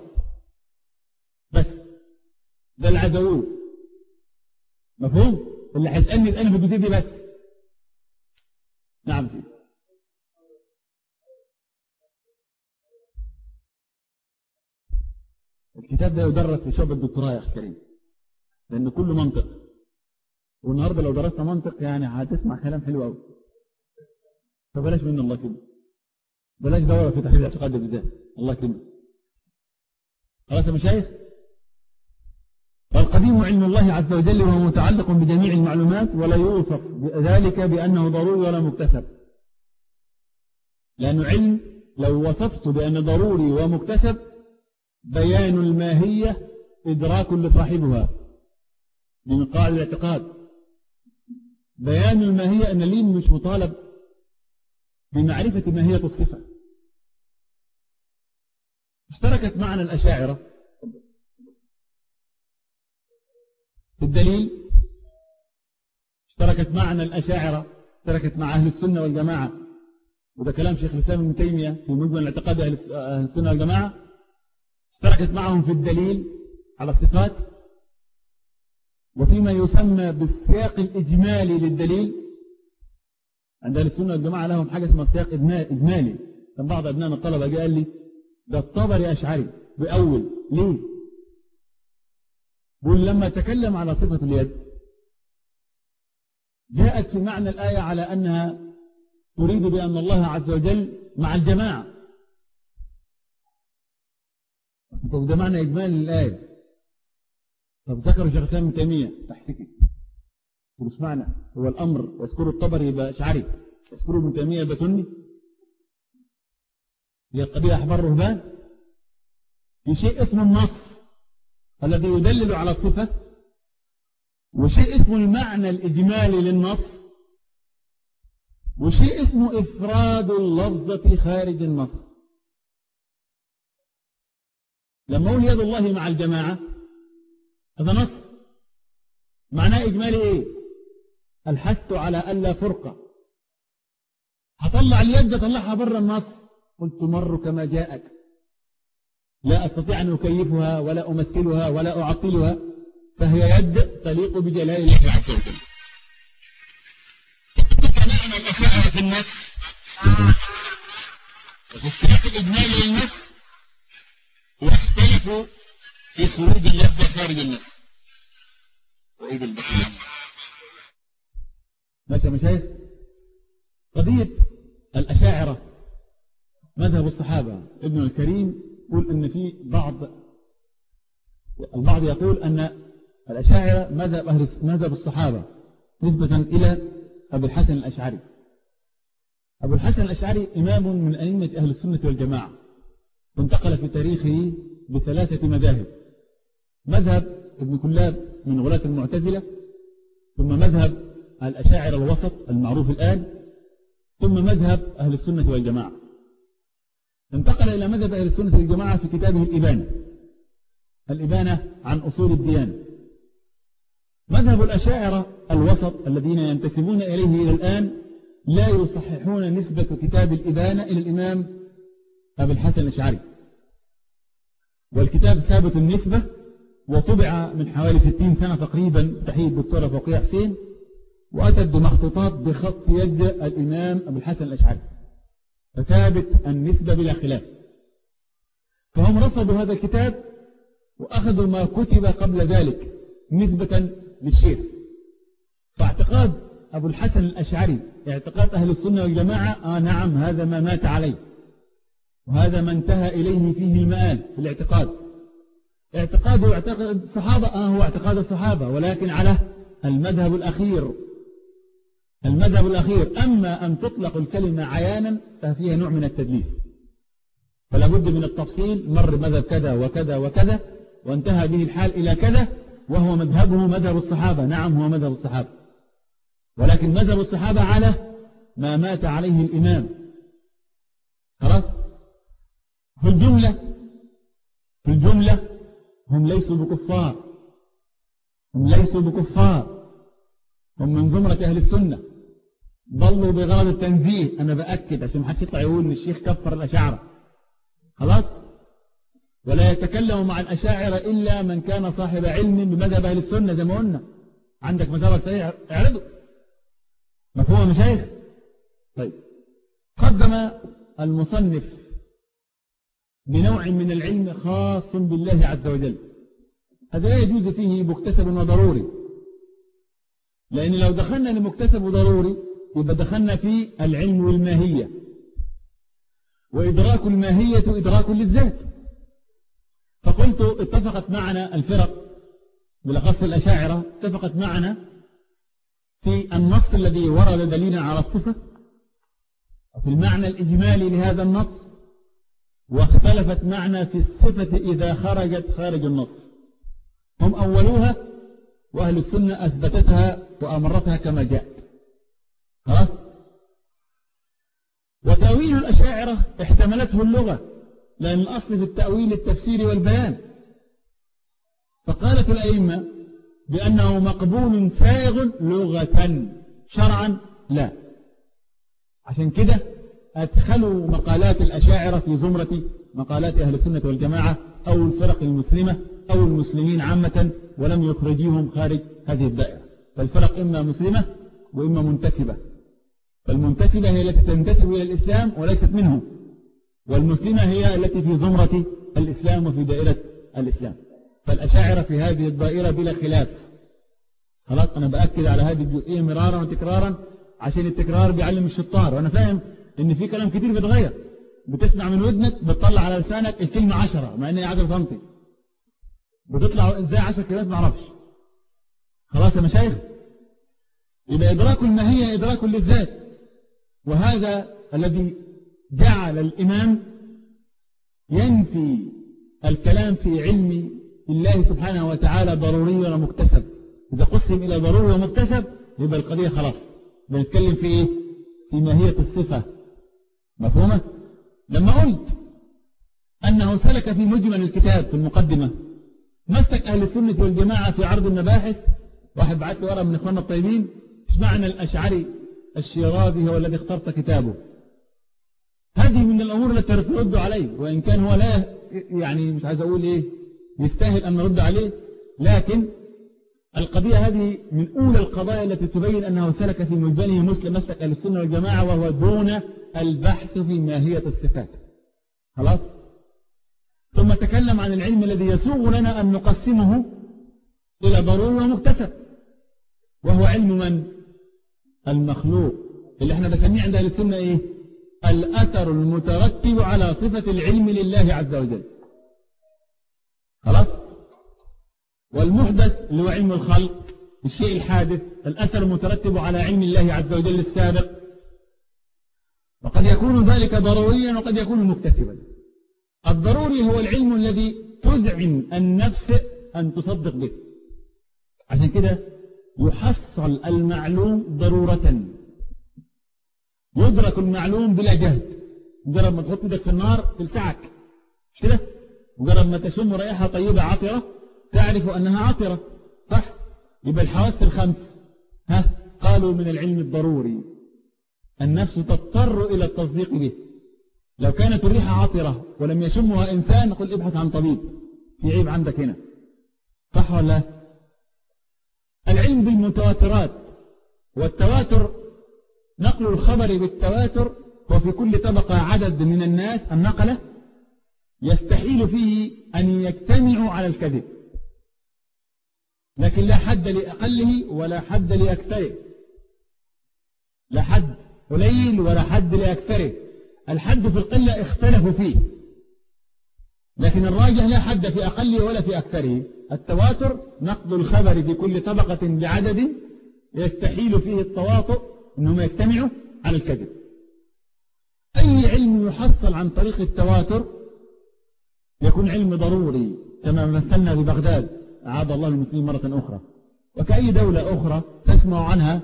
[SPEAKER 1] بس. ده اللي مفهوم؟ اللي هيسألني يسألني في الجزئية دي بس. نعم سيدي. الكتاب ده يدرس في شعب الدكتوراه يا أخي كريم لأن كله منطق. والنهاردة لو درست منطق يعني هتسمع كلام حلو قوي فبلاش من الله كده بلاش دورة في تحليل الاعتقاد بالذات الله كده خلاص يا مشايخ فالقديم علم الله عز وجل وهو متعلق بجميع المعلومات ولا يوصف ذلك بأنه ضروري ولا مكتسب. لأنه علم لو وصفت بأنه ضروري ومكتسب بيان الماهية إدراك لصاحبها من قاعدة الاعتقاد. بيان الماهية أن اللين مش مطالب بمعرفة ماهية الصفة. اشتركت معنا الأشاعرة الدليل اشتركت معنا الأشاعرة اشتركت مع أهل السنة والجماعة. وده كلام شيخ الإسلام ابن تيمية في مجمل الاعتقاد أهل السنة والجماعة. اشتركت معهم في الدليل على الصفات. وفيما يسمى بالسياق الإجمالي للدليل عند أهل السنة والجماعة لهم حاجة اسمها سياق إجمالي كان بعض أبنائنا الطلبة قال لي ده الطبري أشعري بأول ليه؟ بقول لما تكلم على صفة اليد جاءت في معنى الآية على أنها تريد بأن الله عز وجل مع الجماعة طب ده معنى إجمال للآية طب ذكر شيخ ابن تيمية. تحتكي مش معنى هو الأمر واذكر الطبري يبقى أشعري واذكر ابن تيمية يبقى سني. هي القضية أحبار رهبان في شيء اسمه النص الذي يدلل على الصفة وشيء اسمه المعنى الإجمالي للنص وشيء اسمه إفراد اللفظة خارج النص. لما أقول يد الله مع الجماعة هذا نص. معناه إجمالي إيه؟ الحث على ألا فرقة. هطلع اليد طلعها بره النص. قلت مر كما جاءك. لا أستطيع أن أكيفها ولا أمثلها ولا أعطلها فهي يد تليق بجلال الله عز وجل.
[SPEAKER 2] في النفس وفي السياق الإجمالي للنفس واختلفوا في خروج اللفظ خارج النفس وعيد البحر.
[SPEAKER 1] ماشي يا مشايخ؟ قضية الأشاعرة مذهب الصحابة. ابن الكريم يقول أن في بعض البعض يقول أن الأشاعرة مذهب, أهل مذهب الصحابة نسبة إلى أبو الحسن الأشعري. أبو الحسن الأشعري إمام من أئمة أهل السنة والجماعة. انتقل في تاريخه بثلاثة مذاهب. مذهب ابن كلاب من غلاة المعتزلة ثم مذهب الأشاعر الوسط المعروف الآن ثم مذهب أهل السنة والجماعة. انتقل إلى مذهب أهل السنة والجماعة في كتابه الإبانة. الإبانة عن أصول الديانة مذهب الأشاعرة الوسط الذين ينتسبون إليه إلى الآن لا يصححون نسبة كتاب الإبانة إلى الإمام أبي الحسن الأشعري. والكتاب ثابت النسبة وطبع من حوالي 60 سنة تقريبا تحيي الدكتورة فوقية حسين وأتت بمخطوطات بخط يد الإمام أبو الحسن الأشعري. فثابت النسبة بلا خلاف. فهم رفضوا هذا الكتاب وأخذوا ما كتب قبل ذلك نسبة للشيخ. فاعتقاد أبو الحسن الأشعري اعتقاد أهل السنة والجماعة آه نعم هذا ما مات عليه. وهذا ما انتهى إليه فيه المآل في الاعتقاد. اعتقاده اعتقاد الصحابة آه هو اعتقاد الصحابة ولكن على المذهب الأخير. المذهب الأخير أما أن تطلق الكلمة عيانا ففيها نوع من التدليس. فلا بد من التفصيل مر مذهب كذا وكذا وكذا وانتهى به الحال إلى كذا وهو مذهبه مذهب الصحابة. نعم هو مذهب الصحابة. ولكن مذهب الصحابة على ما مات عليه الإمام. خلاص؟ في الجملة في الجملة هم ليسوا بكفار هم ليسوا بكفار هم من زمرة أهل السنة. ضلوا بغرض التنزيه. أنا بأكد عشان محدش يطلع يقول إن الشيخ كفر الأشاعرة خلاص؟ ولا يتكلم مع الأشاعرة إلا من كان صاحب علم بمذهب أهل السنة زي ما قلنا. عندك مذهب صحيح اعرضه. مفهوم مشايخ طيب. قدم المصنف بنوع من العلم خاص بالله عز وجل. هذا لا يجوز فيه مكتسب وضروري. لأن لو دخلنا لمكتسب وضروري يبقى دخلنا في العلم والماهية. وإدراك الماهية إدراك للذات. فقلت اتفقت معنا الفرق بالأخص الأشاعرة اتفقت معنا في النص الذي ورد دليلا على الصفة وفي المعنى الإجمالي لهذا النص. واختلفت معنا في الصفة إذا خرجت خارج النص. هم أولوها وأهل السنة أثبتتها وأمرتها كما جاءت. خلاص؟ وتأويل الأشاعرة احتملته اللغة لأن الأصل في التأويل التفسير والبيان. فقالت الأئمة بأنه مقبول سائغ لغة شرعا لا. عشان كده أدخلوا مقالات الأشاعرة في زمرة مقالات أهل السنة والجماعة أو الفرق المسلمة أو المسلمين عامة ولم يخرجيهم خارج هذه الدائرة. فالفرق إما مسلمة وإما منتسبة. فالمنتسبة هي التي تنتسب إلى الإسلام وليست منه والمسلمة هي التي في زمرة الإسلام وفي دائرة الإسلام. فالأشاعرة في هذه الدائرة بلا خلاف. خلاص أنا بأكد على هذه الجزئية مرارا وتكرارا عشان التكرار بيعلم الشطار. وأنا فاهم إن في كلام كتير بيتغير. بتسمع من ودنك بتطلع على لسانك الكلمة عشرة مع إن هي 10 سنتي بتطلع إزاي 10 كلمات ما أعرفش. خلاص يا مشايخ؟ يبقى إدراك الماهية إدراك للذات. وهذا الذي جعل الإمام ينفي الكلام في علم الله سبحانه وتعالى ضروري ومكتسب إذا قسم إلى ضروري ومكتسب يبقى القضية خلاص. بنتكلم في إيه؟ في ماهية الصفة. مفهومة؟ لما قلت أنه سلك في مجمل الكتاب في المقدمة مسك أهل السنة والجماعة في عرض المباحث واحد بعت لي ورقة من إخواننا الطيبين اسمعنا الأشعري الشيرازي هو الذي اخترت كتابه. هذه من الأمور التي ترد عليه وإن كان هو لا يعني مش عايز أقول إيه يستاهل أن نرد عليه لكن القضية هذه من أولى القضايا التي تبين أنه سلك في مجبنه مسلم مسلك أهل السنة والجماعة وهو دون البحث في ماهية الصفات. خلاص؟ ثم تكلم عن العلم الذي يسوغ لنا أن نقسمه إلى ضروري ومكتسب وهو علم من؟ المخلوق. اللي إحنا بسميه عند أهل السنة إيه؟ الأثر المترتب على صفة العلم لله عز وجل خلاص والمحدث اللي هو علم الخلق الشيء الحادث الأثر المترتب على علم الله عز وجل السابق. وقد يكون ذلك ضروريا وقد يكون مكتسبا. الضروري هو العلم الذي تذعن النفس أن تصدق به. عشان كده يحصل المعلوم ضرورة. يدرك المعلوم بلا جهد. مجرد ما تحط يدك في النار تلسعك. مش كده؟ مجرد ما تشم رائحة طيبة عطرة تعرف أنها عطرة صح؟ يبقى الحواس الخمس. ها؟ قالوا من العلم الضروري النفس تضطر إلى التصديق به. لو كانت الريحة عطرة ولم يشمها إنسان قل ابحث عن طبيب في عيب عندك هنا. صح ولا العلم بالمتواترات والتواتر نقل الخبر بالتواتر وفي كل طبقة عدد من الناس النقلة يستحيل فيه أن يجتمعوا على الكذب. لكن لا حد لأقله ولا حد لأكثره. لا حد قليل ولا حد لأكثره. الحد في القلة اختلفوا فيه. لكن الراجح لا حد في أقله ولا في أكثره. التواتر نقد الخبر في كل طبقة بعدد يستحيل فيه التواطؤ أنهم يجتمعوا على الكذب. أي علم يحصل عن طريق التواتر؟ يكون علم ضروري كما مثلنا ببغداد. أعاد الله المسلمين مرة أخرى. وكأي دولة أخرى تسمع عنها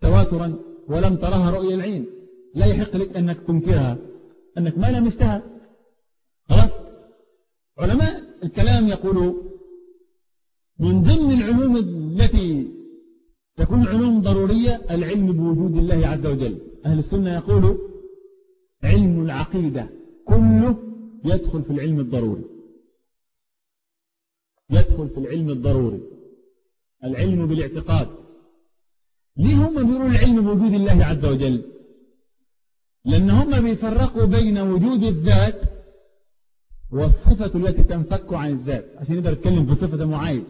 [SPEAKER 1] تواترا ولم ترها رؤية العين. لا يحق لك أنك تنكرها. أنك ما لمستها. خلاص؟ علماء الكلام يقولوا من ضمن العلوم التي تكون علوم ضرورية العلم بوجود الله عز وجل. أهل السنة يقولوا علم العقيدة كله يدخل في العلم الضروري. يدخل في العلم الضروري العلم بالاعتقاد. ليه هم بيقولوا العلم بوجود الله عز وجل؟ لأن هم بيفرقوا بين وجود الذات والصفة التي تنفك عن الذات. عشان يقدر يتكلم في صفة معايز.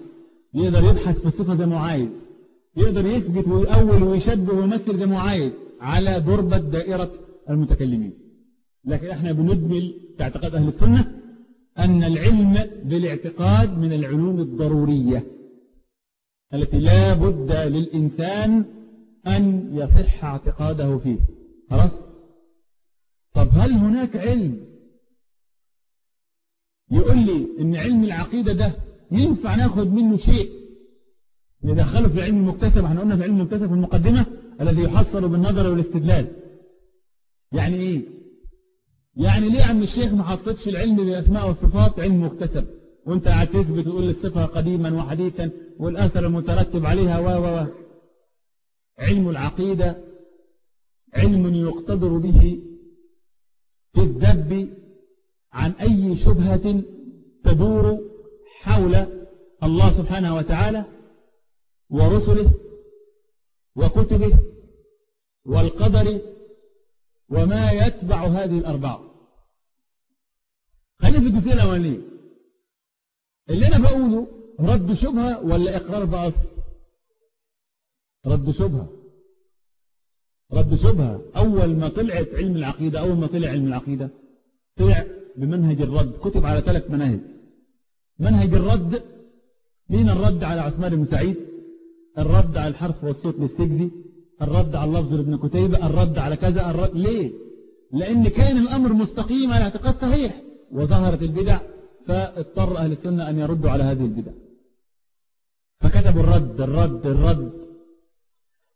[SPEAKER 1] يقدر يبحث في صفة معايز. يقدر يثبت ويأول ويشبه ويمثل زي معايز على ضربة دائرة المتكلمين. لكن إحنا بندمل في اعتقاد أهل السنة أن العلم بالاعتقاد من العلوم الضرورية التي لا بد للإنسان أن يصح اعتقاده فيه. خلاص؟ طب هل هناك علم يقول لي إن علم العقيدة ده ينفع ناخد منه شيء؟ ندخله في علم المكتسب إحنا قلنا في علم المكتسب في المقدمة الذي يحصل بالنظر والاستدلال. يعني إيه؟ يعني ليه عم الشيخ ما حطتش العلم بالأسماء والصفات؟ علم مكتسب. وانت قاعد تثبت وتقول الصفة قديما وحديثا والأثر المترتب عليها و و علم العقيدة علم يقتدر به في الذب عن أي شبهة تدور حول الله سبحانه وتعالى ورسله وكتبه والقدر وما يتبع هذه الأربعة خلينا في الجزئية الأولانية. اللي أنا بقوله رد شبهة ولا إقرار بأصل؟ رد شبهة. رد شبهة. أول ما طلعت علم العقيدة أول ما طلع علم العقيدة طلع بمنهج الرد. كتب على ثلاث مناهج. منهج الرد مين الرد على عثمان بن سعيد؟ الرد على الحرف والصوت للسجزي. الرد على اللفظ لابن كتيبة. الرد على كذا. الرد ليه؟ لأن كان الأمر مستقيم على اعتقاد صحيح. وظهرت البدع فاضطر أهل السنة أن يردوا على هذه البدع. فكتبوا الرد الرد الرد.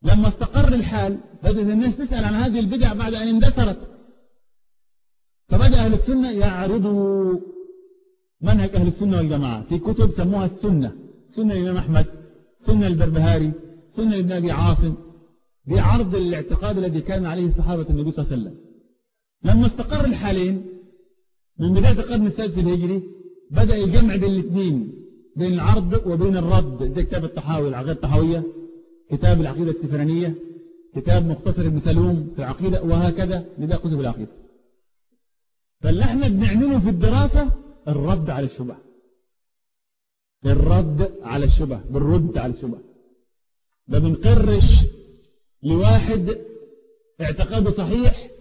[SPEAKER 1] لما استقر الحال بدأت الناس تسأل عن هذه البدع بعد أن اندثرت. فبدأ أهل السنة يعرضوا منهج أهل السنة والجماعة. في كتب سموها السنة. سنة الإمام أحمد سنة البربهاري سنة ابن أبي عاصم. دي عرض الاعتقاد الذي كان عليه صحابة النبي صلى الله عليه وسلم. لما استقر الحالين من بداية القرن السادس الهجري بدأ الجمع بين الاثنين بين العرض وبين الرد. زي كتاب الطحاوي العقيدة الطحاوية كتاب العقيدة السفرانية كتاب مختصر ابن سلوم في العقيدة وهكذا لذا كتب العقيدة. فاللي إحنا بنعمله في الدراسة الرد على الشبه. الرد على الشبه بالرد على الشبه. ما بنقرش لواحد اعتقاده صحيح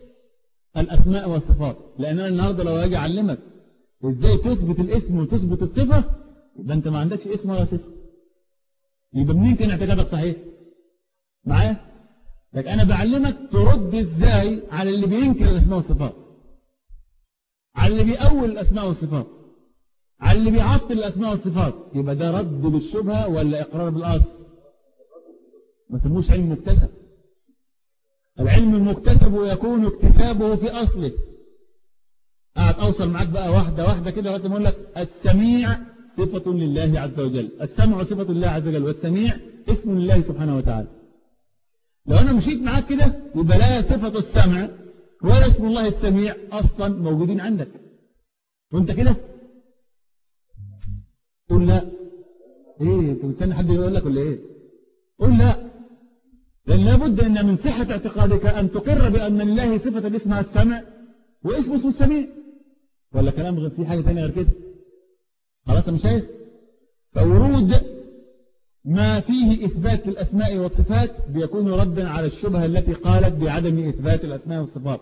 [SPEAKER 1] الأسماء والصفات. لأن أنا النهاردة لو أجي أعلمك إزاي تثبت الاسم وتثبت الصفة يبقى أنت ما عندكش اسم ولا صفة. يبقى منين كان اعتقادك صحيح؟ معايا؟ لكن أنا بعلمك ترد إزاي على اللي بينكر الأسماء والصفات. على اللي بيأول الأسماء والصفات. على اللي بيعطل الأسماء والصفات. يبقى ده رد بالشبهة ولا إقرار بالأصل؟ ما سموش علم مكتسب. العلم المكتسب يكون اكتسابه في أصله. قاعد أوصل معاك بقى واحدة واحدة كده لغاية ما أقول لك السميع صفة لله عز وجل. السمع صفة لله عز وجل والسميع اسم لله سبحانه وتعالى. لو أنا مشيت معاك كده يبقى لا صفة السمع ولا اسم الله السميع أصلا موجودين عندك. وأنت كده قول لا. إيه أنت مستني حد يقول لك ولا إيه؟ قل لا. لأن لابد أن من صحة اعتقادك أن تقر بأن لله صفة اسمها السمع واسمه اسمه السميع. ولا كلام غير في حاجة تانية غير كده. خلاص مش شايف فورود ما فيه إثبات الأسماء والصفات بيكون ردا على الشبهة التي قالت بعدم إثبات الأسماء والصفات.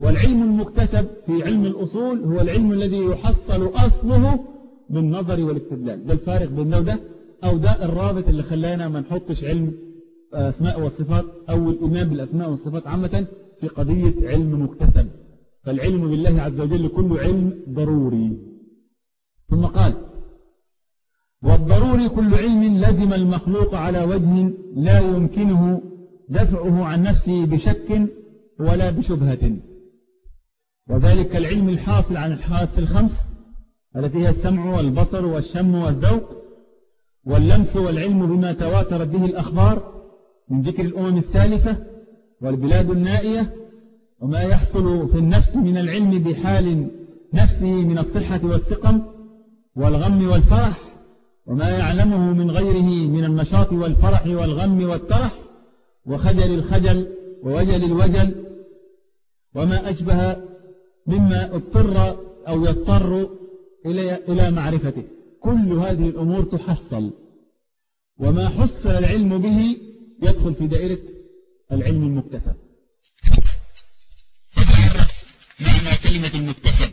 [SPEAKER 1] والعلم المكتسب في علم الأصول هو العلم الذي يحصل أصله بالنظر والاستدلال. ده الفارق بين ده وده أو ده الرابط اللي خلانا ما نحطش علم أسماء والصفات أو الإيمان بالأسماء والصفات عامة في قضية علم مكتسب. فالعلم بالله عز وجل كله علم ضروري. ثم قال والضروري كل علم لزم المخلوق على وجه لا يمكنه دفعه عن نفسه بشك ولا بشبهة. وذلك العلم الحاصل عن الحواس الخمس التي هي السمع والبصر والشم والذوق واللمس والعلم بما تواترت به الأخبار من ذكر الأمم السالفة والبلاد النائية وما يحصل في النفس من العلم بحال نفسه من الصحة والسقم والغم والفرح وما يعلمه من غيره من النشاط والفرح والغم والترح وخجل الخجل ووجل الوجل وما أشبه مما اضطر أو يضطر إلى معرفته. كل هذه الأمور تحصل. وما حصل العلم به يدخل في دائرة العلم المكتسب.
[SPEAKER 2] معنى كلمة المكتسب.